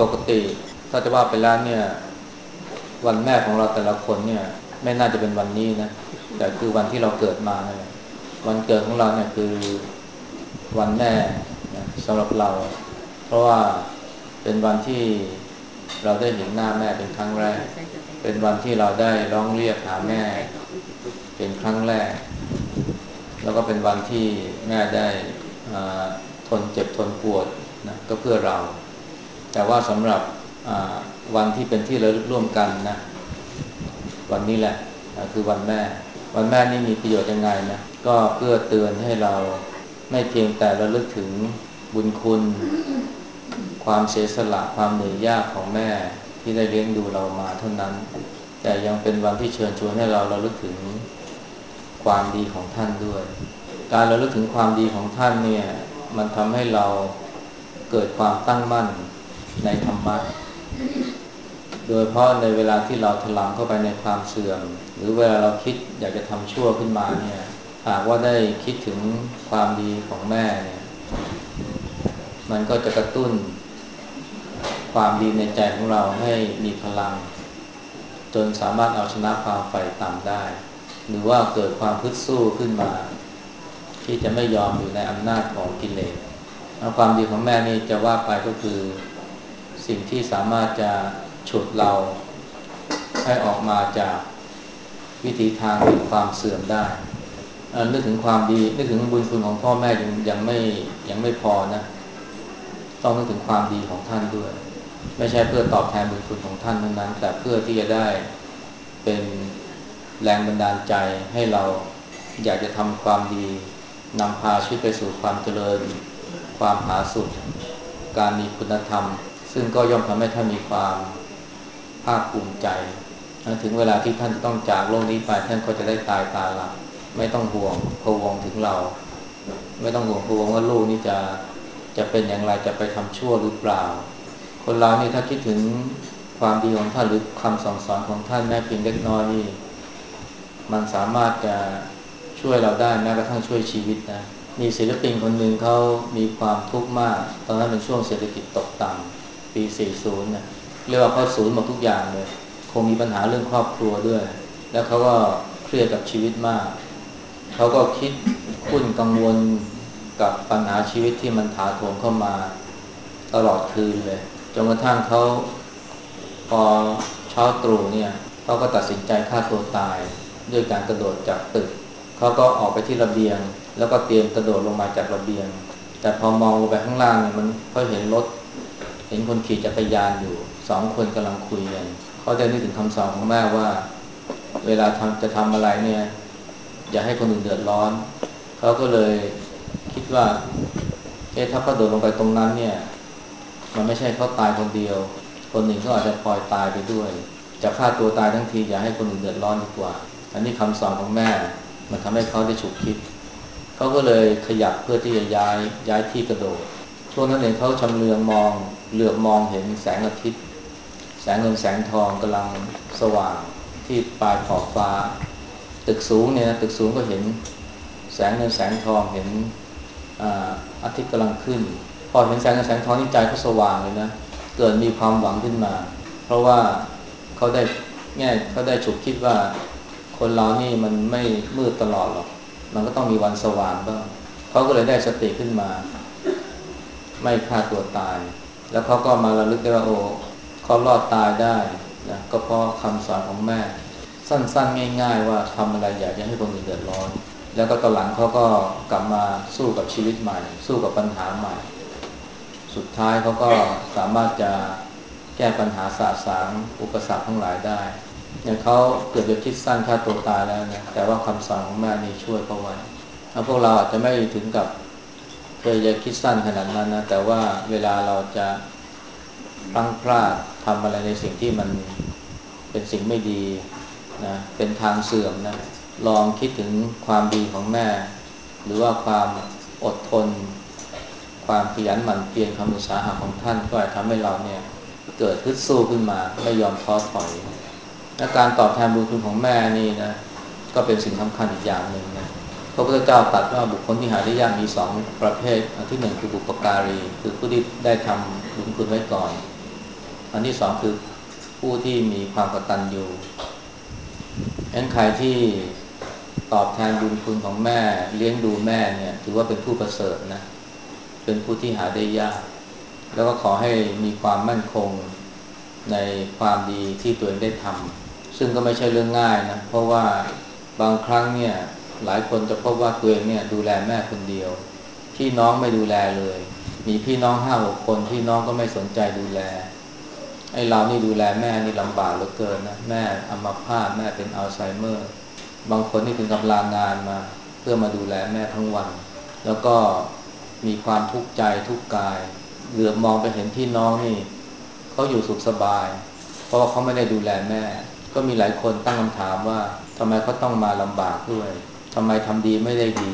ปกติ ถ้าจะว่าไปแล้วเนี่ย วันแม่ของเราแต่ละคนเนี่ย ไม่น่าจะเป็นวันนี้นะแต่คือวันที่เราเกิดมาเนี่ยวันเกิดของเราเนี่ยคือวันแม่นะสำหรับเรา เพราะว่าเป็นวันที่เราได้เห็นหน้าแม่เป็นครั้งแรก เป็นวันที่เราได้ร้องเรียกหาแม่ เป็นครั้งแรก แล้วก็เป็นวันที่แม่ได้ทนเจ็บทนปวดนะก็เพื่อเรา แต่ว่าสำหรับวันที่เป็นที่ระลึกร่วมกันนะวันนี้แหละคือวันแม่ วันแม่นี่มีประโยชน์ยังไงนะก็เพื่อเตือนให้เราไม่เพียงแต่ระลึกถึงบุญคุณ ความเสียสละความเหนื่อยยากของแม่ที่ได้เลี้ยงดูเรามาเท่านั้น แต่ยังเป็นวันที่เชิญชวนให้เราระลึกถึงความดีของท่านด้วย การระลึกถึงความดีของท่านเนี่ยมันทำให้เราเกิดความตั้งมั่น ในธรรมะ โดยเพราะในเวลาที่เราถลำเข้าไปในความเสื่อม หรือเวลาเราคิดอยากจะทำชั่วขึ้นมาเนี่ย หากว่าได้คิดถึงความดีของแม่เนี่ย มันก็จะกระตุ้น ความดีในใจของเราให้มีพลัง จนสามารถเอาชนะความใฝ่ต่ำได้ หรือว่าเกิดความพึดสู้ขึ้นมา ที่จะไม่ยอมอยู่ในอำนาจของกิเลสความดีของแม่นี่จะว่าไปก็คือ สิ่งที่สามารถจะฉุดเราให้ออกมาจากวิธีทางแห่งความเสื่อมได้นึกถึงความดีนึกถึงบุญคุณของพ่อแม่ยังยังไม่ยังไม่พอนะ ต้องนึกถึงความดีของท่านด้วย ไม่ใช่เพื่อตอบแทนบุญคุณของท่านเท่านั้น แต่เพื่อที่จะได้เป็นแรงบันดาลใจให้เราอยากจะทำความดีนำพาชีวิตไปสู่ความเจริญ ความผาสุกการมีคุณธรรม ซึ่งก็ย่อมทำให้ท่านมีความภาคภูมิใจถึงเวลาที่ท่านจะต้องจากโลกนี้ไปท่านก็จะได้ตายตาหลับไม่ต้องห่วงพวงถึงเรา ไม่ต้องห่วงพวงว่าลูกนี่จะจะเป็นอย่างไรจะไปทำชั่วหรือเปล่า คนเรานี่ถ้าคิดถึงความดีของท่านหรือคำสอนสอนของท่านแม้เพียงเล็กน้อยนี่ มันสามารถจะช่วยเราได้แม้กระทั่งช่วยชีวิตนะมีศิลปินคนหนึ่งเขามีความทุกข์มาก ตอนนั้นเป็นช่วงเศรษฐกิจตกต่ำ ปี 40นะเรียกว่าเขาศูนย์หมดทุกอย่างเลย คงมีปัญหาเรื่องครอบครัวด้วย แล้วเขาก็เครียดกับชีวิตมาก เขาก็คิดคุ้นกังวลกับปัญหาชีวิตที่มันถาโถมเข้ามาตลอดคืนเลย จนกระทั่งเขาพอเช้าตรู่เนี่ยเขาก็ตัดสินใจฆ่าตัวตาย ด้วยการกระโดดจากตึก เขาก็ออกไปที่ระเบียง แล้วก็เตรียมกระโดดลงมาจากระเบียง แต่พอมองลงไปข้างล่างเนี่ยมันก็เห็นรถ เห็นคนขี่จักรยานอยู่สองคนกำลังคุยกันเขาได้นึกถึงคำสอนของแม่ว่า เวลาทำจะทำอะไรเนี่ย อย่าให้คนอื่นเดือดร้อนเขาก็เลยคิดว่าเอ๊ะถ้าเขาโดดลงไปตรงนั้นเนี่ย มันไม่ใช่เขาตายคนเดียว คนหนึ่งก็อาจจะพลอยตายไปด้วย จะฆ่าตัวตายทั้งทีอย่าให้คนอื่นเดือดร้อนดีกว่า อันนี้คำสอนของแม่ มันทำให้เขาได้ฉุกคิดเขาก็เลยขยับเพื่อที่จะย้ายย้ายที่กระโดด ช่วงนั้นเองเขาชำเลืองมองเหลือบมองเห็นแสงอาทิตย์ แสงเงินแสงทองกำลังสว่างที่ปลายขอบฟ้า ตึกสูงเนี่ยตึกสูงก็เห็นแสงเงินแสงทองเห็นอาทิตย์กำลังขึ้น พอเห็นแสงเงินแสงทองนี่ใจเขาสว่างเลยนะเกิดมีความหวังขึ้นมา เพราะว่าเขาได้แง่เขาได้ฉุกคิดว่าคนเรานี่มันไม่มืดตลอดหรอก มันก็ต้องมีวันสว่างบ้างเขาก็เลยได้สติขึ้นมา ไม่ฆ่าตัวตาย แล้วเขาก็มาระลึกได้ว่าโอ้เขารอดตายได้นะก็เพราะคำสอนของแม่ สั้นๆ ง่าย ๆ ว่าทำอะไรอย่าจะให้คนอื่นเดือดร้อน แล้วก็ตอนหลังเขาก็กลับมาสู้กับชีวิตใหม่ สู้กับปัญหาใหม่ สุดท้ายเขาก็สามารถจะแก้ปัญหาสาสางอุปสรรคทั้งหลายได้เนี่ยเขาเกิดจะคิดสั้นฆ่าตัวตายแล้วนะแต่ว่าคำสั่งของแม่นี่ช่วยเขาไว้แล้วพวกเราอาจจะไม่ถึงกับ เคยจะคิดสั้นขนาดนั้นนะ แต่ว่าเวลาเราจะพลั้งพลาดทำอะไรในสิ่งที่มันเป็นสิ่งไม่ดีนะ เป็นทางเสื่อมนะ ลองคิดถึงความดีของแม่ หรือว่าความอดทน ความขยันหมั่นเพียรความอุตสาหะของท่าน ก็อาจทำให้เราเนี่ย เกิดฮึดสู้ขึ้นมา ไม่ยอมท้อถอยและการตอบแทนบุญคุณของแม่นี่นะ ก็เป็นสิ่งสำคัญอีกอย่างหนึ่ง พระพุทธเจ้าตรัสว่าบุคคลที่หาได้ยากมีสองประเภท อันที่หนึ่งคือบุปการี คือผู้ที่ได้ทำบุญคุณไว้ก่อน อันที่สองคือผู้ที่มีความกตัญญูงั้นใครที่ตอบแทนบุญคุณของแม่ เลี้ยงดูแม่เนี่ย ถือว่าเป็นผู้ประเสริฐนะ เป็นผู้ที่หาได้ยาก แล้วก็ขอให้มีความมั่นคงในความดีที่ตัวเองได้ทำซึ่งก็ไม่ใช่เรื่องง่ายนะ เพราะว่าบางครั้งเนี่ย หลายคนจะพบว่าตัวเองเนี่ยดูแลแม่คนเดียว พี่น้องไม่ดูแลเลย มีพี่น้องห้าหกคน พี่น้องก็ไม่สนใจดูแลไอ้เรานี่ดูแลแม่นี่ลำบากเหลือเกินนะแม่อัมพาตแม่เป็นอัลไซเมอร์ บางคนนี่ถึงกับลางานมา เพื่อมาดูแลแม่ทั้งวัน แล้วก็มีความทุกข์ใจทุกกาย เหลือบมองไปเห็นพี่น้องนี่เขาอยู่สุขสบาย เพราะว่าเขาไม่ได้ดูแลแม่ ก็มีหลายคนตั้งคำถามว่าทำไมเขาต้องมาลำบากด้วย ทำไมทำดีไม่ได้ดี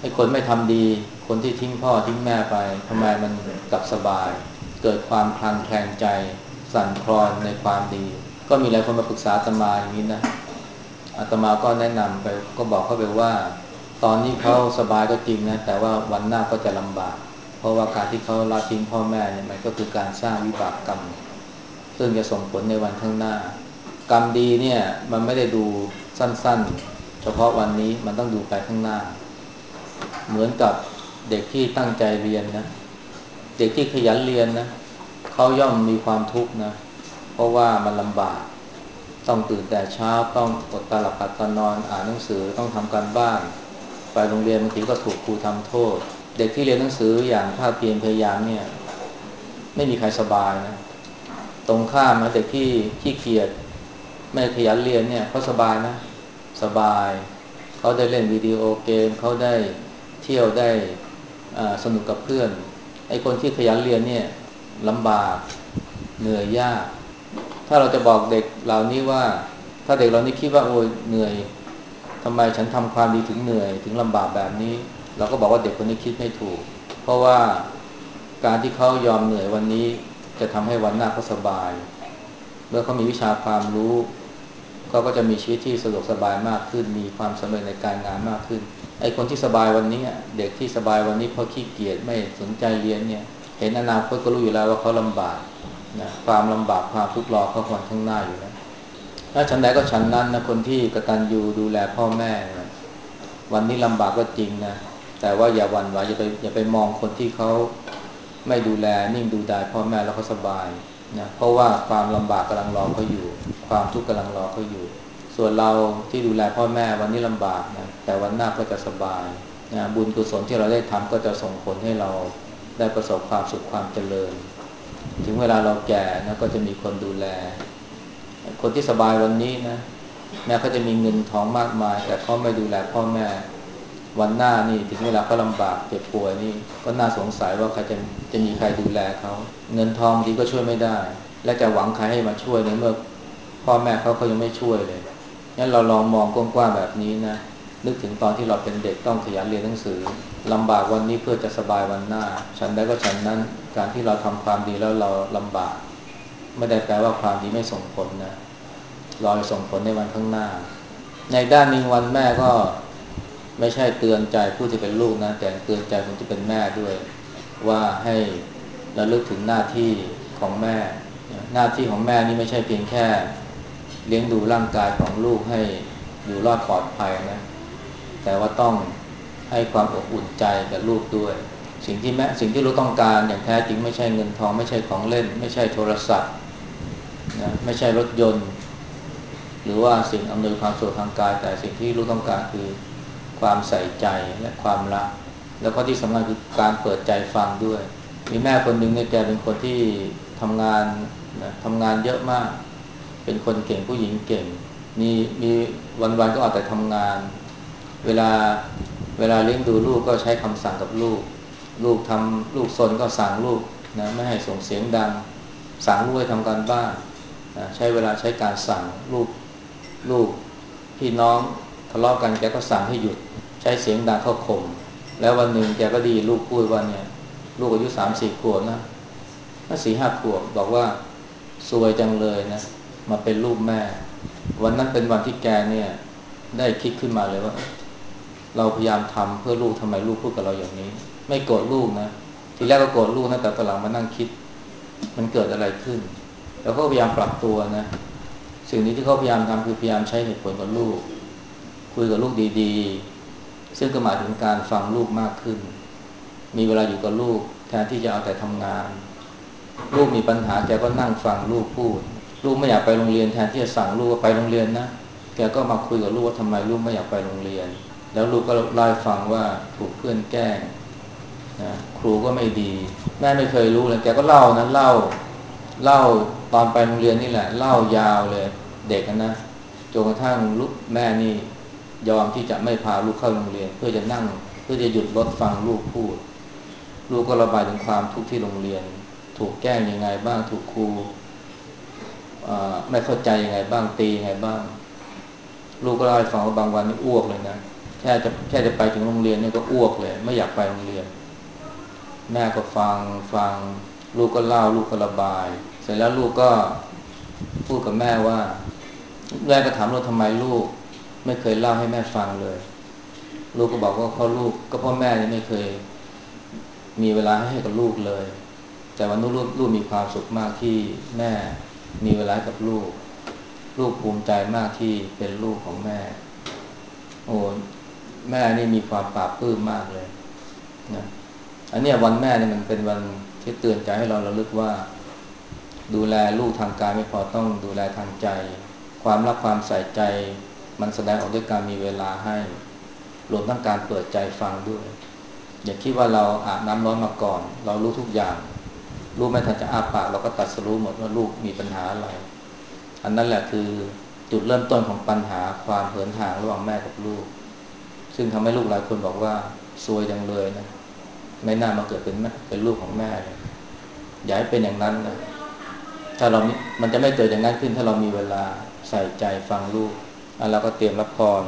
ไอ้คนไม่ทำดี คนที่ทิ้งพ่อทิ้งแม่ไปทำไมมันกลับสบาย เกิดความคลางแคลงใจ สั่นคลอนในความดี ก็มีหลายคนมาปรึกษาอาตมาอย่างนี้นะอาตมาก็แนะนำไปก็บอกเขาไปว่า ตอนนี้เขาสบายก็จริงนะแต่ว่าวันหน้าก็จะลำบาก เพราะว่าการที่เขาละทิ้งพ่อแม่เนี่ยมันก็คือการสร้างวิบากกรรม ซึ่งจะส่งผลในวันข้างหน้า กรรมดีเนี่ยมันไม่ได้ดูสั้นๆ เฉพาะวันนี้มันต้องดูไปข้างหน้า เหมือนกับเด็กที่ตั้งใจเรียนนะ เด็กที่ขยันเรียนนะเขาย่อมมีความทุกข์นะ เพราะว่ามันลำบาก ต้องตื่นแต่เช้าต้องอดตาหลับปัดตอนนอน อ่านหนังสือต้องทำการบ้าน ไปโรงเรียนบางทีก็ถูกครูทำโทษ เด็กที่เรียนหนังสืออย่างภาคเพียรพยายามเนี่ย ไม่มีใครสบายนะตรงข้ามนะเด็กที่ขี้เกียจไม่ขยันเรียนเนี่ยเขาสบายนะ สบาย เขาได้เล่นวิดีโอเกม เขาได้เที่ยวได้สนุกกับเพื่อน ไอ้คนที่ขยันเรียนเนี่ยลำบากเหนื่อยยาก ถ้าเราจะบอกเด็กเหล่านี้ว่า ถ้าเด็กเหล่านี้คิดว่าโอ้ยเหนื่อยทำไมฉันทำความดีถึงเหนื่อยถึงลำบากแบบนี้ เราก็บอกว่าเด็กคนนี้คิดไม่ถูก เพราะว่าการที่เขายอมเหนื่อยวันนี้ จะทำให้วันหน้าเขาสบาย เมื่อเขามีวิชาความรู้ เขาก็จะมีชีวิตที่สะดวกสบายมากขึ้น มีความสำเร็จในการงานมากขึ้น ไอ้คนที่สบายวันนี้เด็กที่สบายวันนี้เพราะขี้เกียจไม่สนใจเรียนเนี่ย เห็นอนาคตก็รู้อยู่แล้วว่าเขาลำบากนะความลำบากความทุกข์รอเขาคนข้างหน้าอยู่แล้วถ้าฉันใดก็ฉันนั้นนะคนที่กตัญญูดูแลพ่อแม่นะวันนี้ลำบากก็จริงนะแต่ว่าอย่าหวั่นไหวอย่าไปอย่าไปมองคนที่เขาไม่ดูแลนิ่งดูดายพ่อแม่แล้วเขาสบายนะเพราะว่าความลำบากกำลังรอเขาอยู่ ความทุกข์กำลังรอเขาอยู่ ส่วนเราที่ดูแลพ่อแม่วันนี้ลำบากนะแต่วันหน้าก็จะสบายนะบุญกุศลที่เราได้ทำก็จะส่งผลให้เราได้ประสบความสุขความเจริญ ถึงเวลาเราแก่นะก็จะมีคนดูแล คนที่สบายวันนี้นะแม้เขาจะมีเงินทองมากมาย แต่เขาไม่ดูแลพ่อแม่ วันหน้านี่ถึงเวลาเขาลำบากเจ็บป่วยนี่ก็น่าสงสัยว่าใครจะจะมีใครดูแลเขาเงินทองดีก็ช่วยไม่ได้ และจะหวังใครให้มาช่วยในเมื่อ พ่อแม่เขาเขายังไม่ช่วยเลยงั้นเราลองมองกว้างๆแบบนี้นะนึกถึงตอนที่เราเป็นเด็กต้องขยันเรียนหนังสือลำบากวันนี้เพื่อจะสบายวันหน้า ฉันได้ก็ฉันนั้น การที่เราทำความดีแล้วเราลำบาก ไม่ได้แปลว่าความดีไม่ส่งผลนะรอส่งผลในวันข้างหน้า ในด้านนี้วันแม่ก็ไม่ใช่เตือนใจผู้ที่เป็นลูกนะ แต่เตือนใจคนที่เป็นแม่ด้วย ว่าให้ระลึกถึงหน้าที่ของแม่ หน้าที่ของแม่นี่ไม่ใช่เพียงแค่ เลี้ยงดูร่างกายของลูกให้อยู่รอดปลอดภัยนะ แต่ว่าต้องให้ความอบอุ่นใจกับลูกด้วย สิ่งที่แม่สิ่งที่ลูกต้องการอย่างแท้จริงไม่ใช่เงินทองไม่ใช่ของเล่น ไม่ใช่โทรศัพท์นะไม่ใช่รถยนต์ หรือว่าสิ่งอำนวยความสะดวกทางกาย แต่สิ่งที่ลูกต้องการคือความใส่ใจและความรัก แล้วก็ที่สำคัญคือการเปิดใจฟังด้วย มีแม่คนหนึ่งเนี่ยแกเป็นคนที่ทำงานนะทำงานเยอะมาก เป็นคนเก่งผู้หญิงเก่ง มีมีวันๆก็เอาแต่ทำงาน เวลาเวลาเลี้ยงดูลูกก็ใช้คำสั่งกับลูก ลูกทำลูกซนก็สั่งลูกนะไม่ให้ส่งเสียงดัง สั่งลูกให้ทำการบ้านนะใช้เวลาใช้การสั่งลูกลูกพี่น้องทะเลาะกันแกก็สั่งให้หยุด ใช้เสียงดังเข้าข่มแล้ววันหนึ่งแกก็ดีลูกพูดว่าเนี่ย ลูกอายุสามสี่ขวบนะสี่ห้าขวบบอกว่าสวยจังเลยนะ มาเป็นลูกแม่ วันนั้นเป็นวันที่แกเนี่ย ได้คิดขึ้นมาเลยว่า เราพยายามทำเพื่อลูกทำไมลูกพูดกับเราอย่างนี้ ไม่โกรธลูกนะทีแรกก็โกรธลูกนะแต่ตอนหลังมานั่งคิด มันเกิดอะไรขึ้น แล้วก็พยายามปรับตัวนะสิ่งนี้ที่เขาพยายามทำคือพยายามใช้เหตุผลกับลูก คุยกับลูกดีๆ ซึ่งก็หมายถึงการฟังลูกมากขึ้น มีเวลาอยู่กับลูก แทนที่จะเอาแต่ทำงาน ลูกมีปัญหาแกก็นั่งฟังลูกพูด ลูกไม่อยากไปโรงเรียนแทนที่จะสั่งลูกว่าไปโรงเรียนนะแกก็มาคุยกับลูกว่าทำไมลูกไม่อยากไปโรงเรียน แล้วลูกก็เล่าฟังว่าถูกเพื่อนแกล้งนะครูก็ไม่ดี แม่ไม่เคยรู้เลยแกก็เล่านะเล่าเล่าตอนไปโรงเรียนนี่แหละ เล่ายาวเลย เด็กนะจนกระทั่งลูกแม่นี่ยอมที่จะไม่พาลูกเข้าโรงเรียน เพื่อจะนั่ง เพื่อจะหยุดรถฟังลูกพูด ลูกก็ระบายถึงความทุกข์ที่โรงเรียน ถูกแกล้งยังไงบ้างถูกครู ไม่เข้าใจยังไงบ้างตียังไงบ้าง ลูกก็เล่าให้ฟังว่าบางวันนี่อ้วกเลยนะแค่จะแค่จะไปถึงโรงเรียนนี่ก็อ้วกเลย ไม่อยากไปโรงเรียน แม่ก็ฟังฟัง ลูกก็เล่าลูกก็ระบาย เสร็จแล้วลูกก็พูดกับแม่ว่าแม่ก็ถามเราทำไมลูก ไม่เคยเล่าให้แม่ฟังเลย ลูกก็บอกว่าเพราลูกก็พราะแม่นี่ไม่เคย มีเวลาให้กับลูกเลย แต่วันนู้นลูกลูกมีความสุขมากที่แม่ มีเวลากับลูก ลูกภูมิใจมากที่เป็นลูกของแม่ โอ้แม่นี่มีความปราบปลื้มมากเลยนะอันนี้วันแม่นี่มันเป็นวันที่เตือนใจให้เราระลึกว่า ดูแลลูกทางกายไม่พอต้องดูแลทางใจ ความรักความใส่ใจ มันแสดงออกด้วยการมีเวลาให้รวมทั้งการเปิดใจฟังด้วย อย่าคิดว่าเราอาบน้ำร้อนมาก่อน เรารู้ทุกอย่าง รู้ไม่ทันจะอาปากเราก็ตัดสรู้หมดว่าลูกมีปัญหาอะไร อันนั้นแหละคือจุดเริ่มต้นของปัญหาความเหินห่างระหว่างแม่กับลูก ซึ่งทำให้ลูกหลายคนบอกว่าซวยจังเลยนะไม่น่ามาเกิดเป็นแม่เป็นลูกของแม่เลยอย่าให้เป็นอย่างนั้นนะถ้าเรา มันจะไม่เกิดอย่างนั้นขึ้น ถ้าเรามีเวลาใส่ใจฟังลูกแล้วเราก็เตรียมรับพร